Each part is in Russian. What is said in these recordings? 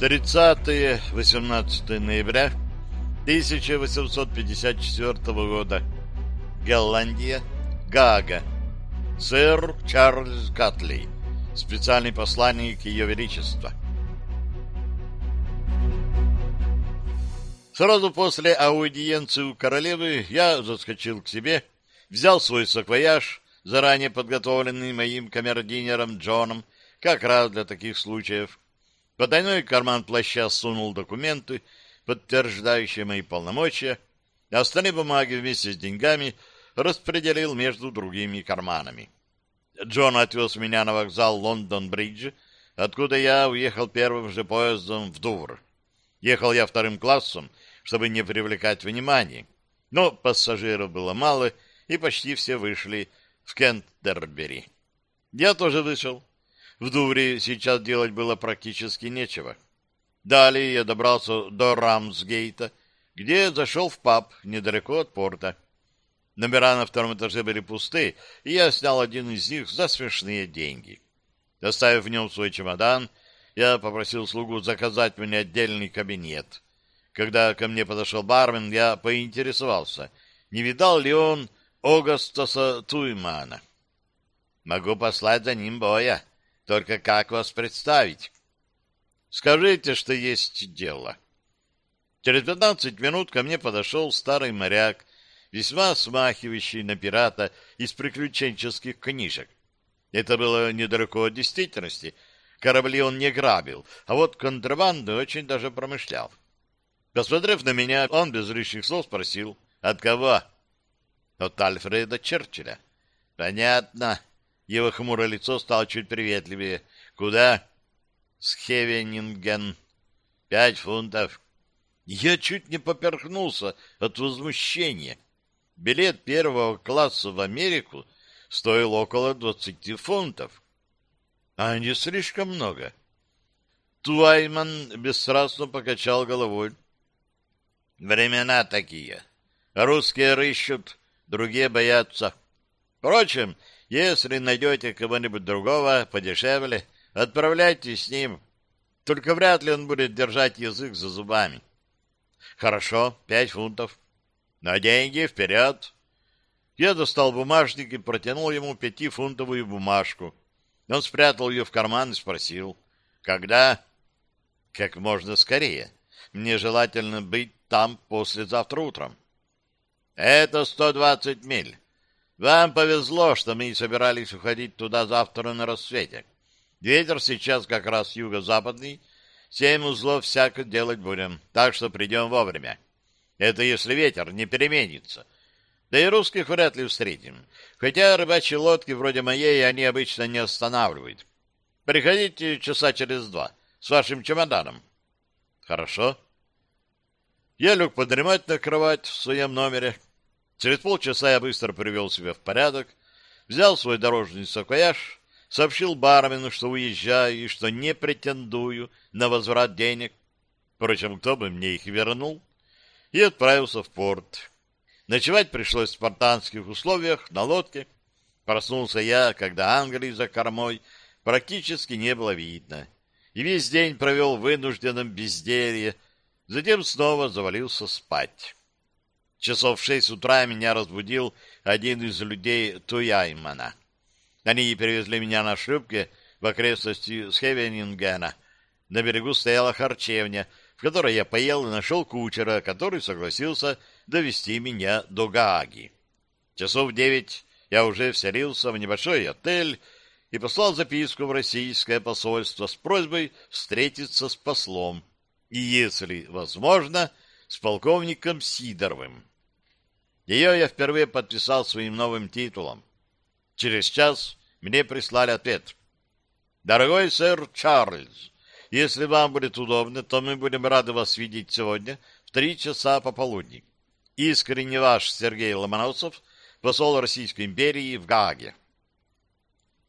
30-18 ноября 1854 года. Голландия. Гага. Сэр Чарльз Катлей. Специальный посланник Ее Величества. Сразу после аудиенции у королевы я заскочил к себе, взял свой саквояж, заранее подготовленный моим камердинером Джоном, как раз для таких случаев, потайной карман плаща сунул документы, подтверждающие мои полномочия, а остальные бумаги вместе с деньгами распределил между другими карманами. Джон отвез меня на вокзал Лондон-Бридж, откуда я уехал первым же поездом в Дувр. Ехал я вторым классом, чтобы не привлекать внимания, но пассажиров было мало, и почти все вышли в Кентербери. Я тоже вышел. В Дувре сейчас делать было практически нечего. Далее я добрался до Рамсгейта, где зашел в паб недалеко от порта. Номера на втором этаже были пусты, и я снял один из них за смешные деньги. Оставив в нем свой чемодан, я попросил слугу заказать мне отдельный кабинет. Когда ко мне подошел бармен, я поинтересовался, не видал ли он Огастаса Туймана. «Могу послать за ним боя», только как вас представить? Скажите, что есть дело. Через пятнадцать минут ко мне подошел старый моряк, весьма смахивающий на пирата из приключенческих книжек. Это было недалеко от действительности. Корабли он не грабил, а вот контрабанду очень даже промышлял. Посмотрев на меня, он без лишних слов спросил, от кого? От Альфреда Черчилля. Понятно. Его хмурое лицо стало чуть приветливее. «Куда?» «Схевенинген. Пять фунтов». Я чуть не поперхнулся от возмущения. Билет первого класса в Америку стоил около двадцати фунтов. А не слишком много. Туайман бесстрастно покачал головой. Времена такие. Русские рыщут, другие боятся. Впрочем, если найдете кого-нибудь другого, подешевле, отправляйтесь с ним. Только вряд ли он будет держать язык за зубами. Хорошо, пять фунтов. На деньги вперед. Я достал бумажник и протянул ему пятифунтовую бумажку. Он спрятал ее в карман и спросил, когда? Как можно скорее. Мне желательно быть там послезавтра утром. Это сто двадцать миль. Вам повезло, что мы собирались уходить туда завтра на рассвете. Ветер сейчас как раз юго-западный, семь узлов всяко делать будем, так что придем вовремя. Это если ветер не переменится. Да и русских вряд ли встретим. Хотя рыбачьи лодки вроде моей они обычно не останавливают. Приходите часа через два с вашим чемоданом. Хорошо. Я лег подремать на кровать в своем номере, Через полчаса я быстро привел себя в порядок, взял свой дорожный саквояж, сообщил бармену, что уезжаю и что не претендую на возврат денег, впрочем, кто бы мне их вернул, и отправился в порт. Ночевать пришлось в спартанских условиях на лодке. Проснулся я, когда Англии за кормой практически не было видно, и весь день провел в вынужденном безделье, затем снова завалился спать. Часов в шесть утра меня разбудил один из людей Туяймана. Они перевезли меня на шлюпке в окрестности Схевенингена. На берегу стояла харчевня, в которой я поел и нашел кучера, который согласился довести меня до Гааги. Часов в девять я уже вселился в небольшой отель и послал записку в российское посольство с просьбой встретиться с послом и, если возможно, с полковником Сидоровым. Ее я впервые подписал своим новым титулом. Через час мне прислали ответ. «Дорогой сэр Чарльз, если вам будет удобно, то мы будем рады вас видеть сегодня в три часа пополудни. Искренне ваш Сергей Ломоносов, посол Российской империи в Гааге».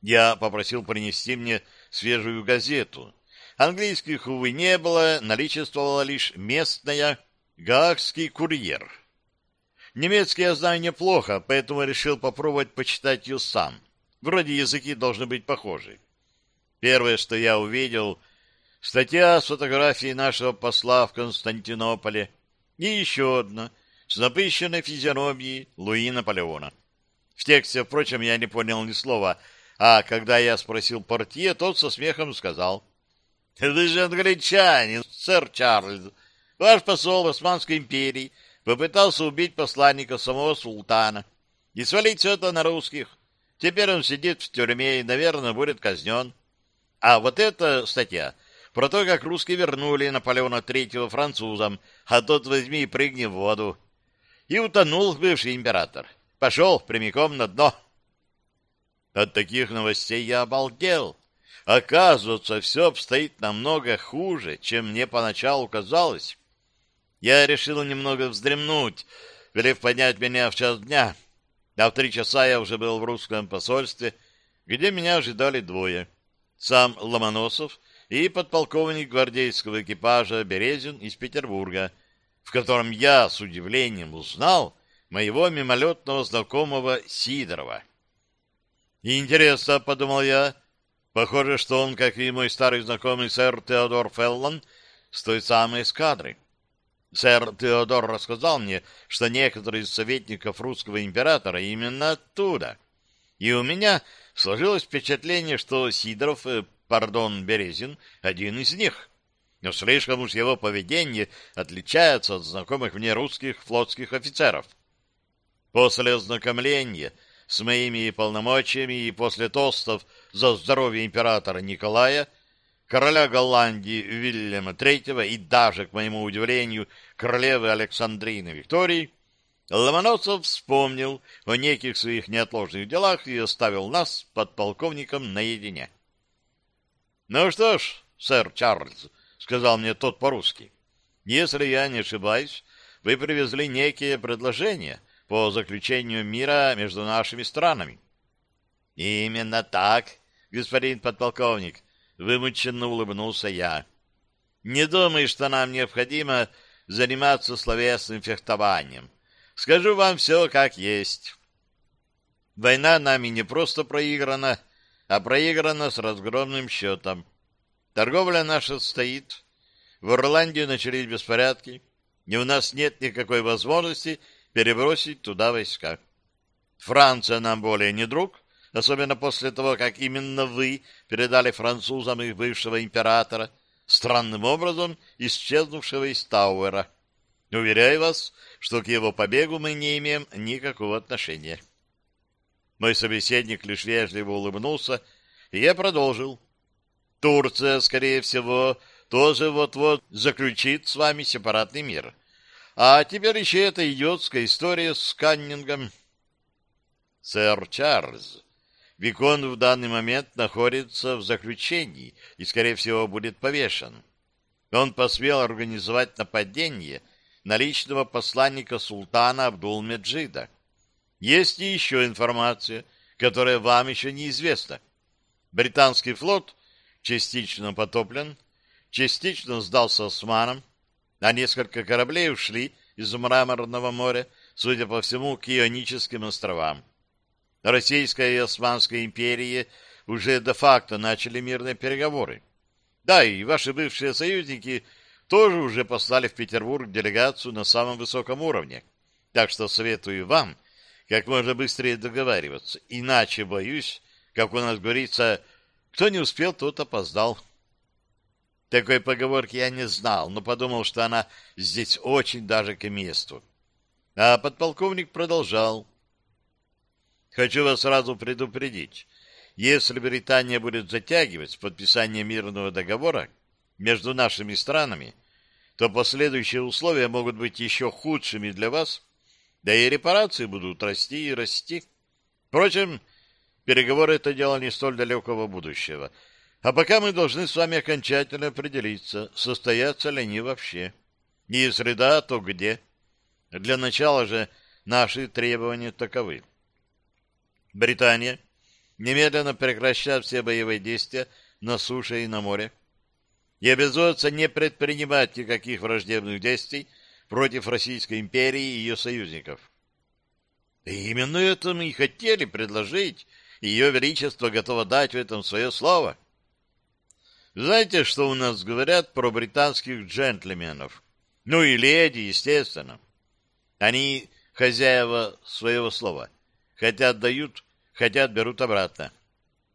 Я попросил принести мне свежую газету. Английских, увы, не было, наличествовала лишь местная «Гаагский курьер». Немецкий я знаю неплохо, поэтому решил попробовать почитать ее сам. Вроде языки должны быть похожи. Первое, что я увидел, статья с фотографией нашего посла в Константинополе и еще одна с напыщенной физиономией Луи Наполеона. В тексте, впрочем, я не понял ни слова, а когда я спросил портье, тот со смехом сказал, «Вы же англичанин, сэр Чарльз. Ваш посол Османской империи попытался убить посланника самого султана и свалить все это на русских. Теперь он сидит в тюрьме и, наверное, будет казнен. А вот эта статья про то, как русские вернули Наполеона Третьего французам, а тот возьми и прыгни в воду. И утонул бывший император. Пошел прямиком на дно. От таких новостей я обалдел. Оказывается, все обстоит намного хуже, чем мне поначалу казалось. Я решил немного вздремнуть, велев поднять меня в час дня — а в три часа я уже был в русском посольстве, где меня ожидали двое. Сам Ломоносов и подполковник гвардейского экипажа Березин из Петербурга, в котором я с удивлением узнал моего мимолетного знакомого Сидорова. Интересно, подумал я, похоже, что он, как и мой старый знакомый сэр Теодор Феллон, с той самой эскадры. Сэр Теодор рассказал мне, что некоторые из советников русского императора именно оттуда. И у меня сложилось впечатление, что Сидоров, э, пардон, Березин, один из них. Но слишком уж его поведение отличается от знакомых мне русских флотских офицеров. После ознакомления с моими полномочиями и после тостов за здоровье императора Николая – короля Голландии Вильяма III и даже, к моему удивлению, королевы Александрины Виктории, Ломоносов вспомнил о неких своих неотложных делах и оставил нас под полковником наедине. — Ну что ж, сэр Чарльз, — сказал мне тот по-русски, — если я не ошибаюсь, вы привезли некие предложения по заключению мира между нашими странами. — Именно так, господин подполковник, Вымученно улыбнулся я. Не думаю, что нам необходимо заниматься словесным фехтованием. Скажу вам все как есть. Война нами не просто проиграна, а проиграна с разгромным счетом. Торговля наша стоит. В Ирландии начались беспорядки, и у нас нет никакой возможности перебросить туда войска. Франция нам более не друг, особенно после того, как именно вы передали французам их бывшего императора, странным образом исчезнувшего из Тауэра. Уверяю вас, что к его побегу мы не имеем никакого отношения. Мой собеседник лишь вежливо улыбнулся, и я продолжил. Турция, скорее всего, тоже вот-вот заключит с вами сепаратный мир. А теперь еще эта идиотская история с Каннингом. Сэр Чарльз, Викон в данный момент находится в заключении и, скорее всего, будет повешен. Он посмел организовать нападение на личного посланника султана Абдул-Меджида. Есть еще информация, которая вам еще неизвестна. Британский флот частично потоплен, частично сдался османам, а несколько кораблей ушли из Мраморного моря, судя по всему, к Ионическим островам. Российская и Османская империи уже де-факто начали мирные переговоры. Да, и ваши бывшие союзники тоже уже послали в Петербург делегацию на самом высоком уровне. Так что советую вам как можно быстрее договариваться. Иначе, боюсь, как у нас говорится, кто не успел, тот опоздал. Такой поговорки я не знал, но подумал, что она здесь очень даже к месту. А подполковник продолжал. Хочу вас сразу предупредить. Если Британия будет затягивать подписание мирного договора между нашими странами, то последующие условия могут быть еще худшими для вас, да и репарации будут расти и расти. Впрочем, переговоры — это дело не столь далекого будущего. А пока мы должны с вами окончательно определиться, состоятся ли они вообще. И если да, то где. Для начала же наши требования таковы. Британия немедленно прекращает все боевые действия на суше и на море и обязуется не предпринимать никаких враждебных действий против Российской империи и ее союзников. И именно это мы и хотели предложить, и ее величество готово дать в этом свое слово. Знаете, что у нас говорят про британских джентльменов? Ну и леди, естественно. Они хозяева своего слова. Хотят дают, хотят берут обратно.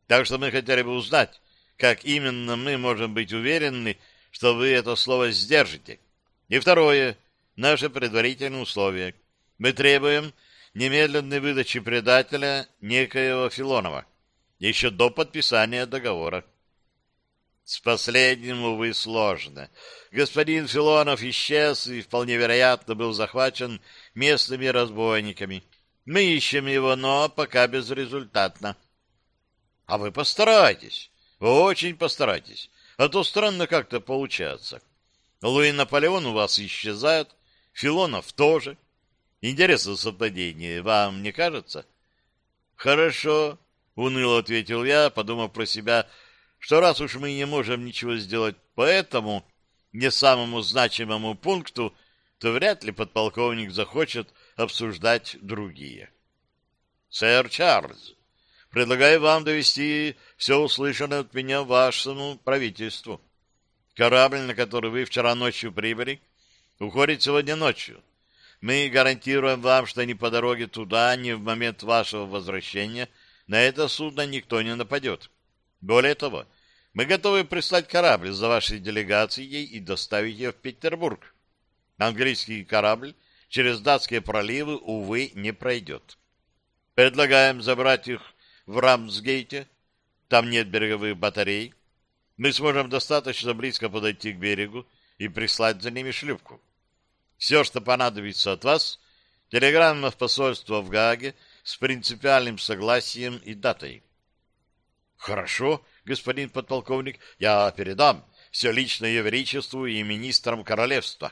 Так что мы хотели бы узнать, как именно мы можем быть уверены, что вы это слово сдержите. И второе, наше предварительное условие. Мы требуем немедленной выдачи предателя некоего Филонова, еще до подписания договора. С последним, увы, сложно. Господин Филонов исчез и, вполне вероятно, был захвачен местными разбойниками. Мы ищем его, но пока безрезультатно. А вы постарайтесь, очень постарайтесь, а то странно как-то получается. Луи Наполеон у вас исчезает, Филонов тоже. Интересно совпадение, вам не кажется? Хорошо, уныло ответил я, подумав про себя, что раз уж мы не можем ничего сделать по этому не самому значимому пункту, то вряд ли подполковник захочет обсуждать другие. Сэр Чарльз, предлагаю вам довести все услышанное от меня вашему правительству. Корабль, на который вы вчера ночью прибыли, уходит сегодня ночью. Мы гарантируем вам, что ни по дороге туда, ни в момент вашего возвращения на это судно никто не нападет. Более того, мы готовы прислать корабль за вашей делегацией и доставить ее в Петербург. Английский корабль через датские проливы, увы, не пройдет. Предлагаем забрать их в Рамсгейте. Там нет береговых батарей. Мы сможем достаточно близко подойти к берегу и прислать за ними шлюпку. Все, что понадобится от вас, телеграмма в посольство в Гааге с принципиальным согласием и датой. Хорошо, господин подполковник, я передам все лично ее величеству и министрам королевства.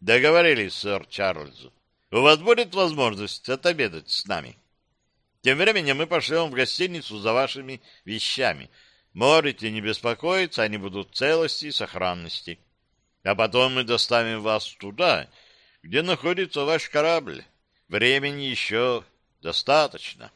Договорились, сэр Чарльз. У вас будет возможность отобедать с нами. Тем временем мы пошлем в гостиницу за вашими вещами. Можете не беспокоиться, они будут в целости и сохранности. А потом мы доставим вас туда, где находится ваш корабль. Времени еще достаточно.